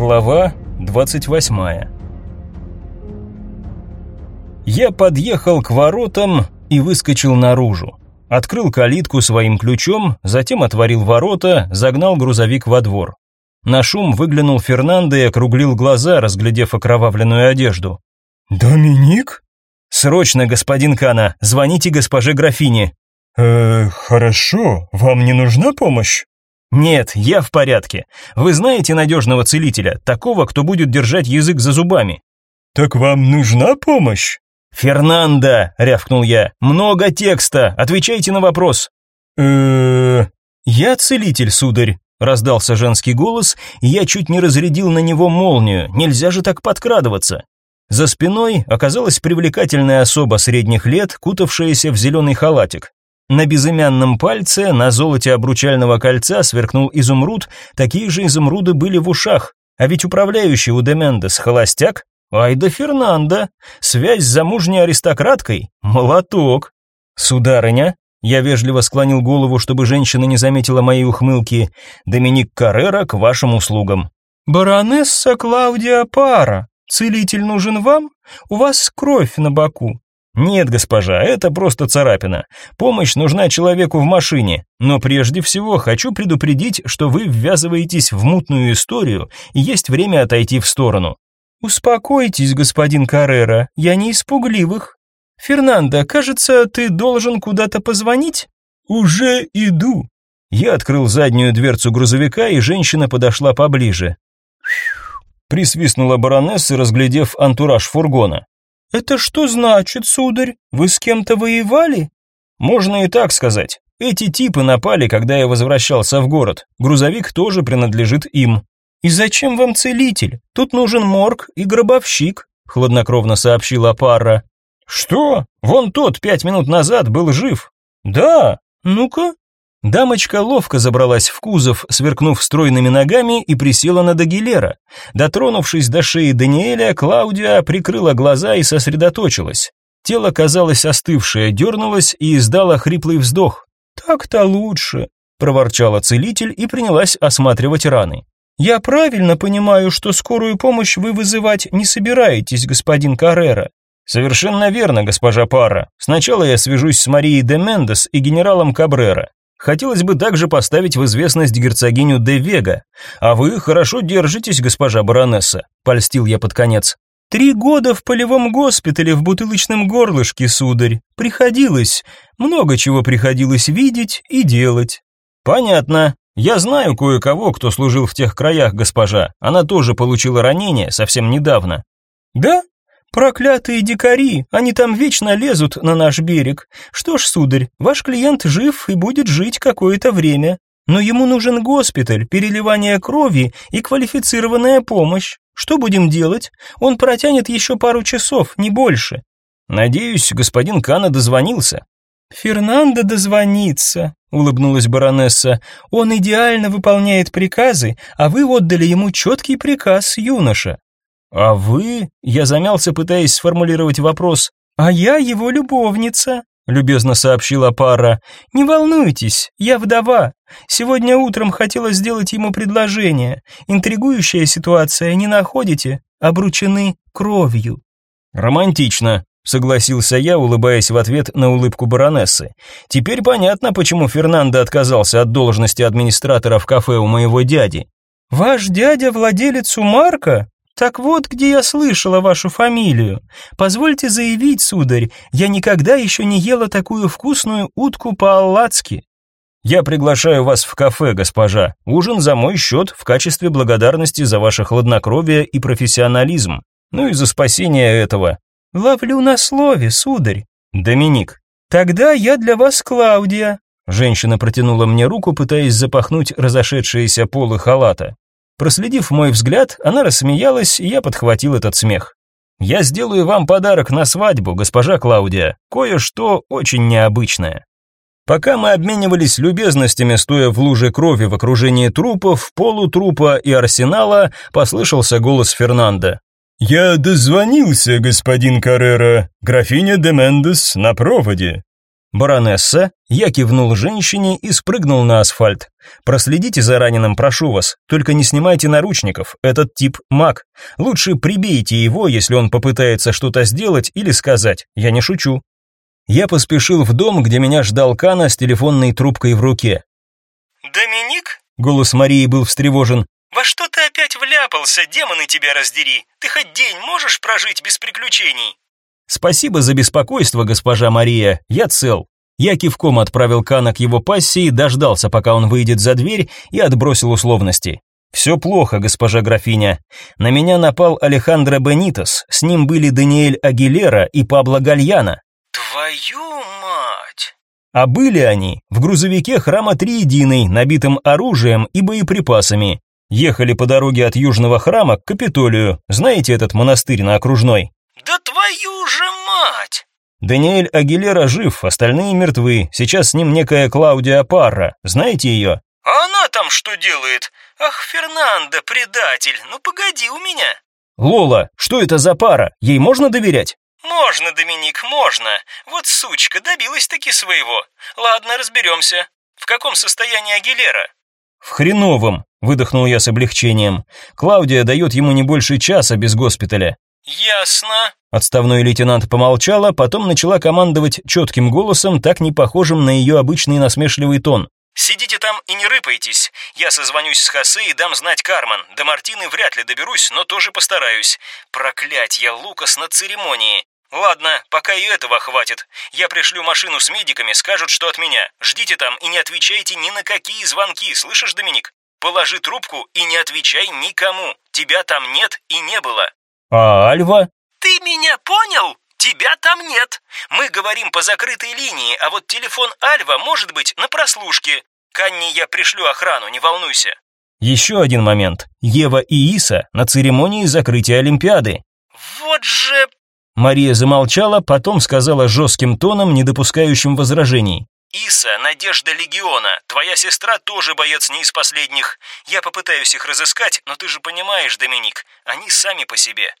Глава 28 Я подъехал к воротам и выскочил наружу. Открыл калитку своим ключом, затем отворил ворота, загнал грузовик во двор. На шум выглянул Фернандо и округлил глаза, разглядев окровавленную одежду. «Доминик?» «Срочно, господин Кана, звоните госпоже графине». «Э, хорошо, вам не нужна помощь?» «Нет, я в порядке. Вы знаете надежного целителя, такого, кто будет держать язык за зубами?» «Так вам нужна помощь?» «Фернандо!» — рявкнул я. «Много текста! Отвечайте на вопрос!» э «Я целитель, сударь», — раздался женский голос, и я чуть не разрядил на него молнию. Нельзя же так подкрадываться. За спиной оказалась привлекательная особа средних лет, кутавшаяся в зеленый халатик. На безымянном пальце, на золоте обручального кольца сверкнул изумруд, такие же изумруды были в ушах. А ведь управляющий у Демендес холостяк? Ай да Фернандо! Связь с замужней аристократкой? Молоток! Сударыня, я вежливо склонил голову, чтобы женщина не заметила моей ухмылки. Доминик Каррера к вашим услугам. Баронесса Клаудия Пара, целитель нужен вам? У вас кровь на боку. Нет, госпожа, это просто царапина. Помощь нужна человеку в машине. Но прежде всего хочу предупредить, что вы ввязываетесь в мутную историю, и есть время отойти в сторону. Успокойтесь, господин Каррера, я не испугливых. Фернандо, кажется, ты должен куда-то позвонить? Уже иду. Я открыл заднюю дверцу грузовика, и женщина подошла поближе. Присвистнула баронесса, разглядев антураж фургона. «Это что значит, сударь? Вы с кем-то воевали?» «Можно и так сказать. Эти типы напали, когда я возвращался в город. Грузовик тоже принадлежит им». «И зачем вам целитель? Тут нужен морг и гробовщик», — хладнокровно сообщила Парра. «Что? Вон тот пять минут назад был жив». «Да? Ну-ка». Дамочка ловко забралась в кузов, сверкнув стройными ногами и присела на Дагилера. Дотронувшись до шеи Даниэля, Клаудия прикрыла глаза и сосредоточилась. Тело, казалось остывшее, дернулось и издало хриплый вздох. «Так-то лучше», — проворчала целитель и принялась осматривать раны. «Я правильно понимаю, что скорую помощь вы вызывать не собираетесь, господин Каррера?» «Совершенно верно, госпожа Пара. Сначала я свяжусь с Марией де Мендес и генералом Кабрера. Хотелось бы также поставить в известность герцогиню де Вега. А вы хорошо держитесь, госпожа баронесса, польстил я под конец. Три года в полевом госпитале в бутылочном горлышке, сударь. Приходилось, много чего приходилось видеть и делать. Понятно. Я знаю кое-кого, кто служил в тех краях, госпожа. Она тоже получила ранение совсем недавно. Да? Проклятые дикари, они там вечно лезут на наш берег. Что ж, сударь, ваш клиент жив и будет жить какое-то время. Но ему нужен госпиталь, переливание крови и квалифицированная помощь. Что будем делать? Он протянет еще пару часов, не больше. Надеюсь, господин Кана дозвонился. Фернандо дозвонится, улыбнулась баронесса. Он идеально выполняет приказы, а вы отдали ему четкий приказ, юноша. «А вы?» Я замялся, пытаясь сформулировать вопрос. «А я его любовница», — любезно сообщила пара. «Не волнуйтесь, я вдова. Сегодня утром хотела сделать ему предложение. Интригующая ситуация, не находите? Обручены кровью». «Романтично», — согласился я, улыбаясь в ответ на улыбку баронессы. «Теперь понятно, почему Фернандо отказался от должности администратора в кафе у моего дяди». «Ваш дядя владелец у Марка?» Так вот, где я слышала вашу фамилию. Позвольте заявить, сударь, я никогда еще не ела такую вкусную утку по-аллацки. Я приглашаю вас в кафе, госпожа. Ужин за мой счет в качестве благодарности за ваше хладнокровие и профессионализм. Ну и за спасение этого. Ловлю на слове, сударь. Доминик. Тогда я для вас Клаудия. Женщина протянула мне руку, пытаясь запахнуть разошедшиеся полы халата. Проследив мой взгляд, она рассмеялась, и я подхватил этот смех. «Я сделаю вам подарок на свадьбу, госпожа Клаудия, кое-что очень необычное». Пока мы обменивались любезностями, стоя в луже крови в окружении трупов, полутрупа и арсенала, послышался голос Фернанда. «Я дозвонился, господин Каррера. Графиня де Мендес на проводе». Баронесса, я кивнул женщине и спрыгнул на асфальт. Проследите за раненым, прошу вас. Только не снимайте наручников. Этот тип маг. Лучше прибейте его, если он попытается что-то сделать или сказать. Я не шучу. Я поспешил в дом, где меня ждал Кана с телефонной трубкой в руке. «Доминик?» Голос Марии был встревожен. «Во что ты опять вляпался, демоны тебя раздери? Ты хоть день можешь прожить без приключений?» Спасибо за беспокойство, госпожа Мария. Я цел. Я кивком отправил Кана к его пассии, дождался, пока он выйдет за дверь и отбросил условности. Все плохо, госпожа графиня. На меня напал Алехандро Бенитос. С ним были Даниэль Агилера и Пабло Гальяна. Твою мать! А были они в грузовике храма Триединой, набитым оружием и боеприпасами. Ехали по дороге от Южного храма к Капитолию. Знаете этот монастырь на Окружной? Твою же мать! Даниэль Агилера жив, остальные мертвы. Сейчас с ним некая Клаудия Парра. Знаете ее? А она там что делает? Ах, Фернандо, предатель, ну погоди у меня. Лола, что это за пара? Ей можно доверять? Можно, Доминик, можно. Вот сучка добилась таки своего. Ладно, разберемся. В каком состоянии Агилера? В хреновом, выдохнул я с облегчением. Клаудия дает ему не больше часа без госпиталя. Ясно. Отставной лейтенант помолчала, потом начала командовать четким голосом, так не похожим на ее обычный насмешливый тон. Сидите там и не рыпайтесь. Я созвонюсь с Хосе и дам знать Кармен. До Мартины вряд ли доберусь, но тоже постараюсь. Проклятье, Лукас на церемонии. Ладно, пока и этого хватит. Я пришлю машину с медиками, скажут, что от меня. Ждите там и не отвечайте ни на какие звонки, слышишь, Доминик? Положи трубку и не отвечай никому. Тебя там нет и не было. А Альва? Ты меня понял? Тебя там нет. Мы говорим по закрытой линии, а вот телефон Альва может быть на прослушке. К Анне я пришлю охрану, не волнуйся. Еще один момент. Ева и Иса на церемонии закрытия Олимпиады. Вот же... Мария замолчала, потом сказала жестким тоном, не допускающим возражений. «Иса, Надежда Легиона, твоя сестра тоже боец не из последних. Я попытаюсь их разыскать, но ты же понимаешь, Доминик, они сами по себе».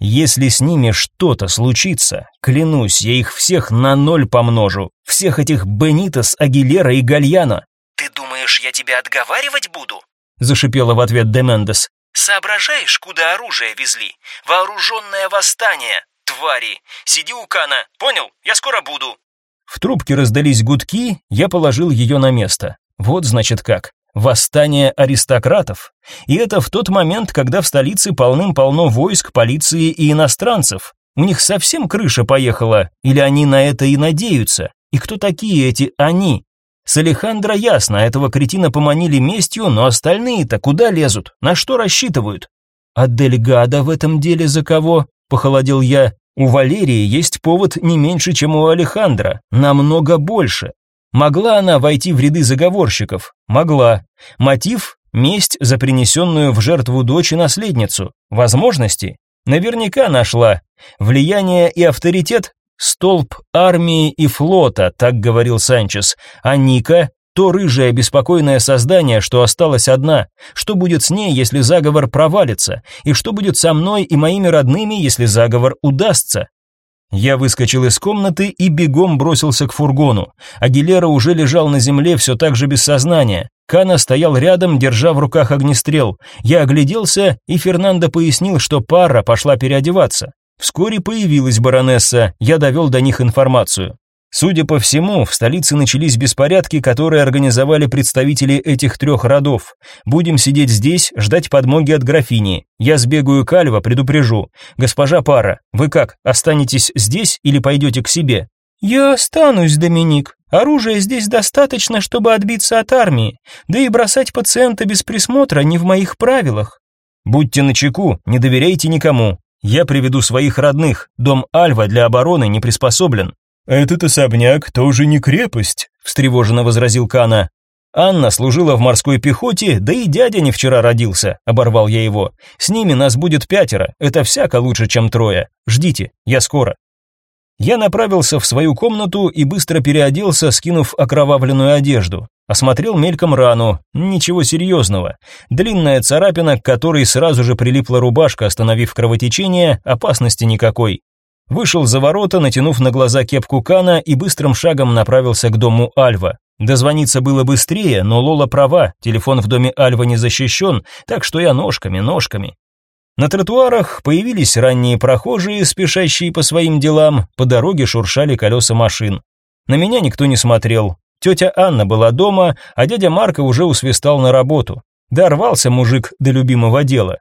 «Если с ними что-то случится, клянусь, я их всех на ноль помножу. Всех этих Бенитос, Агилера и Гальяна». «Ты думаешь, я тебя отговаривать буду?» зашипела в ответ Демендес. «Соображаешь, куда оружие везли? Вооруженное восстание, твари! Сиди у Кана, понял? Я скоро буду!» В трубке раздались гудки, я положил ее на место. Вот значит как. Восстание аристократов. И это в тот момент, когда в столице полным-полно войск, полиции и иностранцев. У них совсем крыша поехала, или они на это и надеются? И кто такие эти «они»? С Алехандро ясно, этого кретина поманили местью, но остальные-то куда лезут? На что рассчитывают? А Дельгада в этом деле за кого? Похолодел я. У Валерии есть повод не меньше, чем у Алехандра, намного больше. Могла она войти в ряды заговорщиков? Могла. Мотив – месть за принесенную в жертву дочь и наследницу. Возможности? Наверняка нашла. Влияние и авторитет – столб армии и флота, так говорил Санчес. А Ника – то рыжее беспокойное создание, что осталось одна. Что будет с ней, если заговор провалится? И что будет со мной и моими родными, если заговор удастся? Я выскочил из комнаты и бегом бросился к фургону. Агилера уже лежал на земле все так же без сознания. Кана стоял рядом, держа в руках огнестрел. Я огляделся, и Фернандо пояснил, что пара пошла переодеваться. Вскоре появилась баронесса, я довел до них информацию. Судя по всему, в столице начались беспорядки, которые организовали представители этих трех родов. Будем сидеть здесь, ждать подмоги от графини. Я сбегаю к Альва, предупрежу. Госпожа Пара, вы как, останетесь здесь или пойдете к себе? Я останусь, Доминик. Оружия здесь достаточно, чтобы отбиться от армии. Да и бросать пациента без присмотра не в моих правилах. Будьте начеку, не доверяйте никому. Я приведу своих родных. Дом Альва для обороны не приспособлен. «Этот особняк тоже не крепость», — встревоженно возразил Кана. «Анна служила в морской пехоте, да и дядя не вчера родился», — оборвал я его. «С ними нас будет пятеро, это всяко лучше, чем трое. Ждите, я скоро». Я направился в свою комнату и быстро переоделся, скинув окровавленную одежду. Осмотрел мельком рану, ничего серьезного. Длинная царапина, к которой сразу же прилипла рубашка, остановив кровотечение, опасности никакой. Вышел за ворота, натянув на глаза кепку Кана и быстрым шагом направился к дому Альва. Дозвониться было быстрее, но Лола права, телефон в доме Альва не защищен, так что я ножками, ножками. На тротуарах появились ранние прохожие, спешащие по своим делам, по дороге шуршали колеса машин. На меня никто не смотрел. Тетя Анна была дома, а дядя Марко уже усвистал на работу. Дорвался мужик до любимого дела.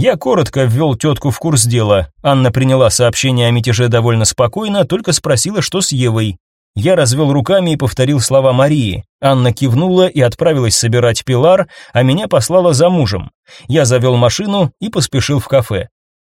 Я коротко ввел тетку в курс дела. Анна приняла сообщение о мятеже довольно спокойно, только спросила, что с Евой. Я развел руками и повторил слова Марии. Анна кивнула и отправилась собирать пилар, а меня послала за мужем. Я завел машину и поспешил в кафе.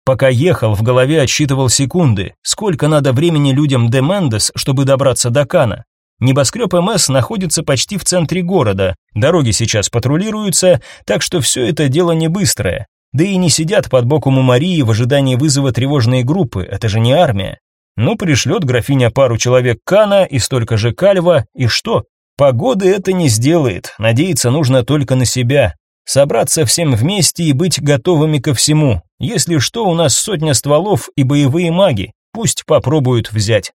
Пока ехал, в голове отсчитывал секунды. Сколько надо времени людям де Мендес, чтобы добраться до Кана? Небоскреб МС находится почти в центре города. Дороги сейчас патрулируются, так что все это дело не быстрое. Да и не сидят под боком у Марии в ожидании вызова тревожные группы, это же не армия. Ну, пришлет графиня пару человек Кана и столько же Кальва, и что? Погоды это не сделает, надеяться нужно только на себя. Собраться всем вместе и быть готовыми ко всему. Если что, у нас сотня стволов и боевые маги, пусть попробуют взять.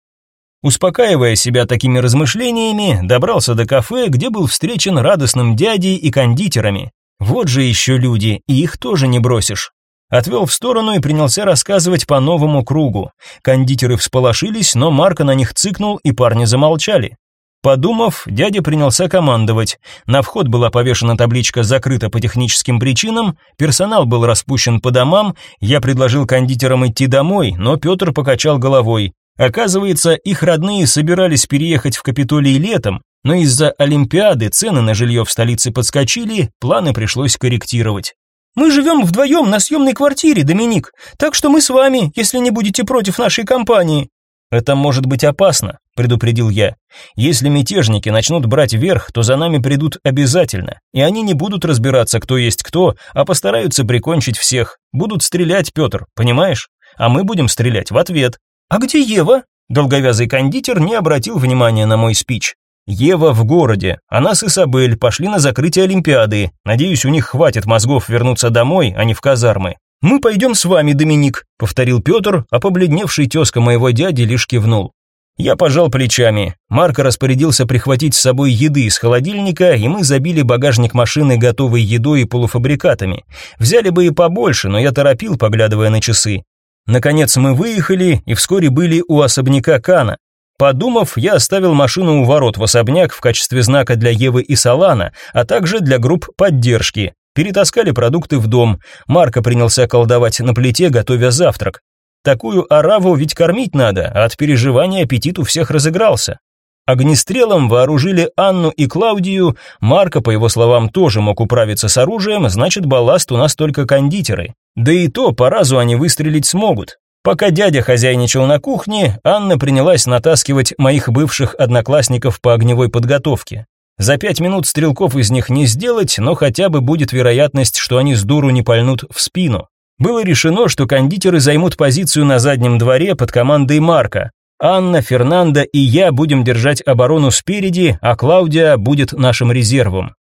Успокаивая себя такими размышлениями, добрался до кафе, где был встречен радостным дядей и кондитерами. Вот же еще люди, и их тоже не бросишь. Отвел в сторону и принялся рассказывать по новому кругу. Кондитеры всполошились, но Марко на них цыкнул, и парни замолчали. Подумав, дядя принялся командовать. На вход была повешена табличка «Закрыто по техническим причинам», персонал был распущен по домам, я предложил кондитерам идти домой, но Петр покачал головой. Оказывается, их родные собирались переехать в Капитолий летом, но из-за Олимпиады цены на жилье в столице подскочили, планы пришлось корректировать. «Мы живем вдвоем на съемной квартире, Доминик, так что мы с вами, если не будете против нашей компании». «Это может быть опасно», — предупредил я. «Если мятежники начнут брать верх, то за нами придут обязательно, и они не будут разбираться, кто есть кто, а постараются прикончить всех. Будут стрелять, Петр, понимаешь? А мы будем стрелять в ответ». «А где Ева?» Долговязый кондитер не обратил внимания на мой спич. Ева в городе. Она с Исабель пошли на закрытие Олимпиады. Надеюсь, у них хватит мозгов вернуться домой, а не в казармы. Мы пойдем с вами, Доминик, повторил Петр, а побледневший тезка моего дяди лишь кивнул. Я пожал плечами. Марко распорядился прихватить с собой еды из холодильника, и мы забили багажник машины готовой едой и полуфабрикатами. Взяли бы и побольше, но я торопил, поглядывая на часы. Наконец мы выехали и вскоре были у особняка Кана. Подумав, я оставил машину у ворот в особняк в качестве знака для Евы и Салана, а также для групп поддержки. Перетаскали продукты в дом. Марко принялся колдовать на плите, готовя завтрак. Такую ораву ведь кормить надо, а от переживания аппетит у всех разыгрался. Огнестрелом вооружили Анну и Клаудию. Марко, по его словам, тоже мог управиться с оружием, значит, балласт у нас только кондитеры. Да и то по разу они выстрелить смогут. Пока дядя хозяйничал на кухне, Анна принялась натаскивать моих бывших одноклассников по огневой подготовке. За пять минут стрелков из них не сделать, но хотя бы будет вероятность, что они с дуру не пальнут в спину. Было решено, что кондитеры займут позицию на заднем дворе под командой Марка. Анна, Фернанда и я будем держать оборону спереди, а Клаудия будет нашим резервом.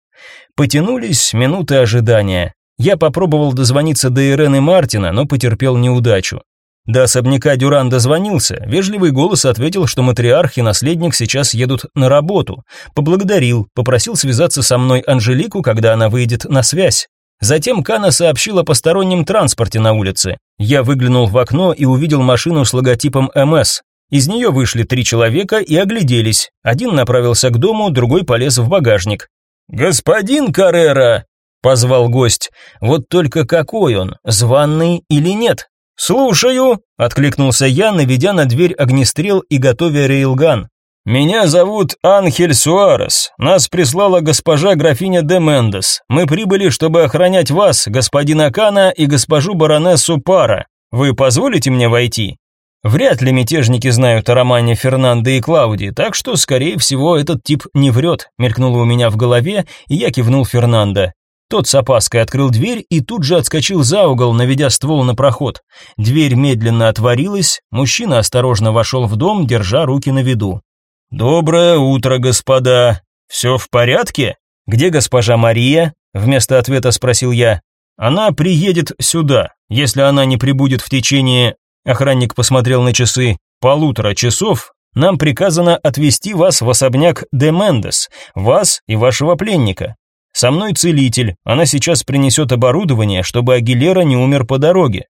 Потянулись минуты ожидания. Я попробовал дозвониться до Ирены Мартина, но потерпел неудачу. До особняка Дюран дозвонился, вежливый голос ответил, что матриарх и наследник сейчас едут на работу. Поблагодарил, попросил связаться со мной Анжелику, когда она выйдет на связь. Затем Кана сообщил о постороннем транспорте на улице. Я выглянул в окно и увидел машину с логотипом МС. Из нее вышли три человека и огляделись. Один направился к дому, другой полез в багажник. «Господин Каррера!» – позвал гость. «Вот только какой он, званный или нет?» «Слушаю», — откликнулся я, наведя на дверь огнестрел и готовя рейлган. «Меня зовут Анхель Суарес. Нас прислала госпожа графиня де Мендес. Мы прибыли, чтобы охранять вас, господин Акана и госпожу баронессу Пара. Вы позволите мне войти?» Вряд ли мятежники знают о романе Фернанды и Клауди, так что, скорее всего, этот тип не врет, мелькнуло у меня в голове, и я кивнул Фернандо. Тот с опаской открыл дверь и тут же отскочил за угол, наведя ствол на проход. Дверь медленно отворилась, мужчина осторожно вошел в дом, держа руки на виду. «Доброе утро, господа. Все в порядке? Где госпожа Мария?» Вместо ответа спросил я. «Она приедет сюда. Если она не прибудет в течение...» Охранник посмотрел на часы. Полутора часов нам приказано отвезти вас в особняк де Мендес, вас и вашего пленника. Со мной целитель, она сейчас принесет оборудование, чтобы Агилера не умер по дороге.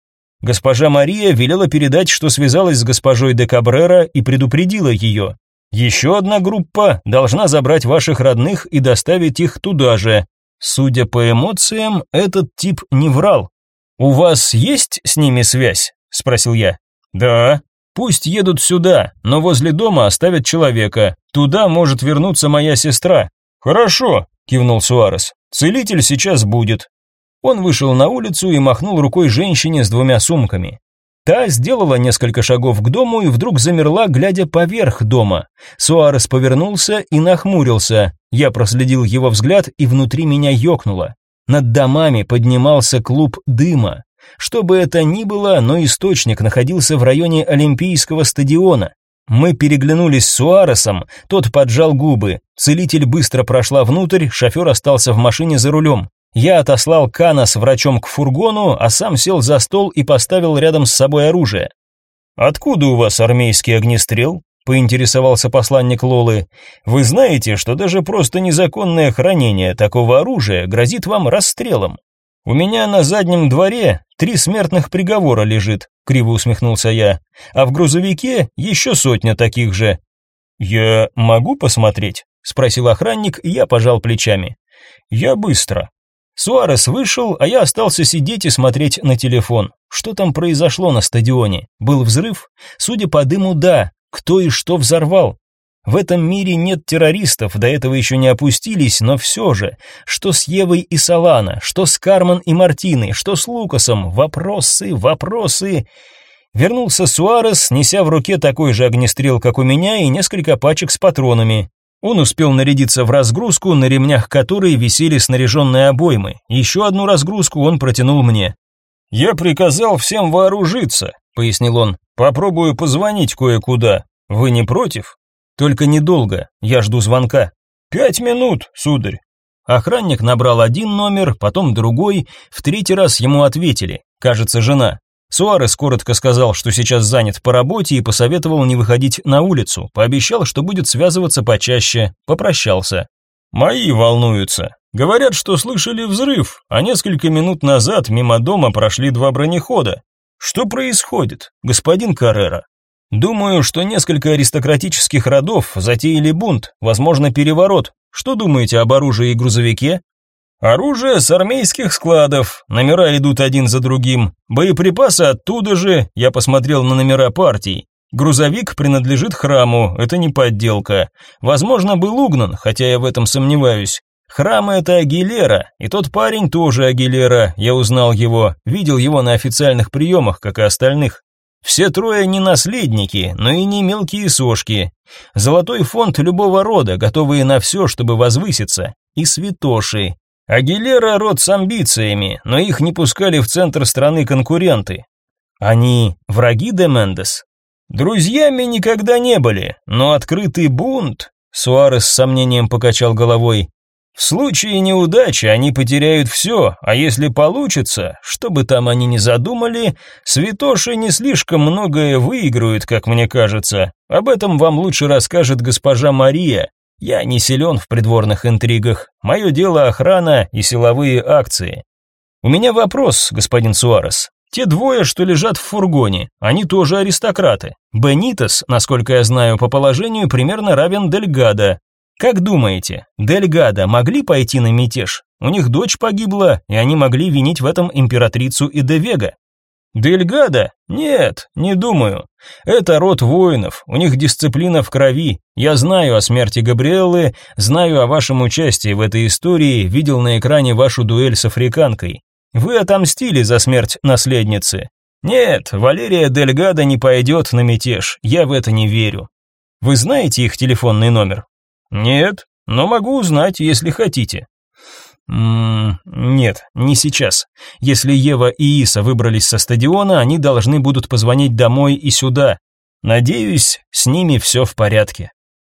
Госпожа Мария велела передать, что связалась с госпожой де Кабрера и предупредила ее. Еще одна группа должна забрать ваших родных и доставить их туда же. Судя по эмоциям, этот тип не врал. У вас есть с ними связь? спросил я. Да. Пусть едут сюда, но возле дома оставят человека. Туда может вернуться моя сестра. Хорошо, кивнул Суарес. Целитель сейчас будет. Он вышел на улицу и махнул рукой женщине с двумя сумками. Та сделала несколько шагов к дому и вдруг замерла, глядя поверх дома. Суарес повернулся и нахмурился. Я проследил его взгляд, и внутри меня ёкнуло. Над домами поднимался клуб дыма. Что бы это ни было, но источник находился в районе Олимпийского стадиона. Мы переглянулись с Суаресом, тот поджал губы. Целитель быстро прошла внутрь, шофер остался в машине за рулем. Я отослал Кана с врачом к фургону, а сам сел за стол и поставил рядом с собой оружие. «Откуда у вас армейский огнестрел?» – поинтересовался посланник Лолы. «Вы знаете, что даже просто незаконное хранение такого оружия грозит вам расстрелом?» «У меня на заднем дворе три смертных приговора лежит», — криво усмехнулся я, «а в грузовике еще сотня таких же». «Я могу посмотреть?» — спросил охранник, и я пожал плечами. «Я быстро». Суарес вышел, а я остался сидеть и смотреть на телефон. Что там произошло на стадионе? Был взрыв? Судя по дыму, да. Кто и что взорвал? В этом мире нет террористов, до этого еще не опустились, но все же, что с Евой и Салана, что с Кармен и Мартиной, что с Лукасом, вопросы, вопросы. Вернулся Суарес, неся в руке такой же огнестрел, как у меня, и несколько пачек с патронами. Он успел нарядиться в разгрузку, на ремнях которой висели снаряженные обоймы. Еще одну разгрузку он протянул мне. «Я приказал всем вооружиться», — пояснил он. «Попробую позвонить кое-куда. Вы не против?» Только недолго, я жду звонка. Пять минут, сударь. Охранник набрал один номер, потом другой, в третий раз ему ответили, кажется, жена. Суарес коротко сказал, что сейчас занят по работе и посоветовал не выходить на улицу, пообещал, что будет связываться почаще, попрощался. «Мои волнуются. Говорят, что слышали взрыв, а несколько минут назад мимо дома прошли два бронехода. Что происходит, господин Каррера?» Думаю, что несколько аристократических родов затеяли бунт, возможно, переворот. Что думаете об оружии и грузовике? Оружие с армейских складов, номера идут один за другим. Боеприпасы оттуда же, я посмотрел на номера партий. Грузовик принадлежит храму, это не подделка. Возможно, был угнан, хотя я в этом сомневаюсь. Храм это Агилера, и тот парень тоже Агилера, я узнал его, видел его на официальных приемах, как и остальных. Все трое не наследники, но и не мелкие сошки. Золотой фонд любого рода, готовые на все, чтобы возвыситься. И святоши. Агилера род с амбициями, но их не пускали в центр страны конкуренты. Они враги де Мендес? Друзьями никогда не были, но открытый бунт... Суарес с сомнением покачал головой. В случае неудачи они потеряют все, а если получится, что бы там они ни задумали, святоши не слишком многое выиграют, как мне кажется. Об этом вам лучше расскажет госпожа Мария. Я не силен в придворных интригах. Мое дело охрана и силовые акции. У меня вопрос, господин Суарес. Те двое, что лежат в фургоне, они тоже аристократы. Бенитес, насколько я знаю по положению, примерно равен Дельгадо, как думаете, Дельгада могли пойти на мятеж? У них дочь погибла, и они могли винить в этом императрицу и Девега. Дельгада? Нет, не думаю. Это род воинов, у них дисциплина в крови. Я знаю о смерти Габриэллы, знаю о вашем участии в этой истории, видел на экране вашу дуэль с африканкой. Вы отомстили за смерть наследницы. Нет, Валерия Дельгада не пойдет на мятеж, я в это не верю. Вы знаете их телефонный номер? Нет, но могу узнать, если хотите. Ммм, нет, не сейчас. Если Ева и Иса выбрались со стадиона, они должны будут позвонить домой и сюда. Надеюсь, с ними все в порядке.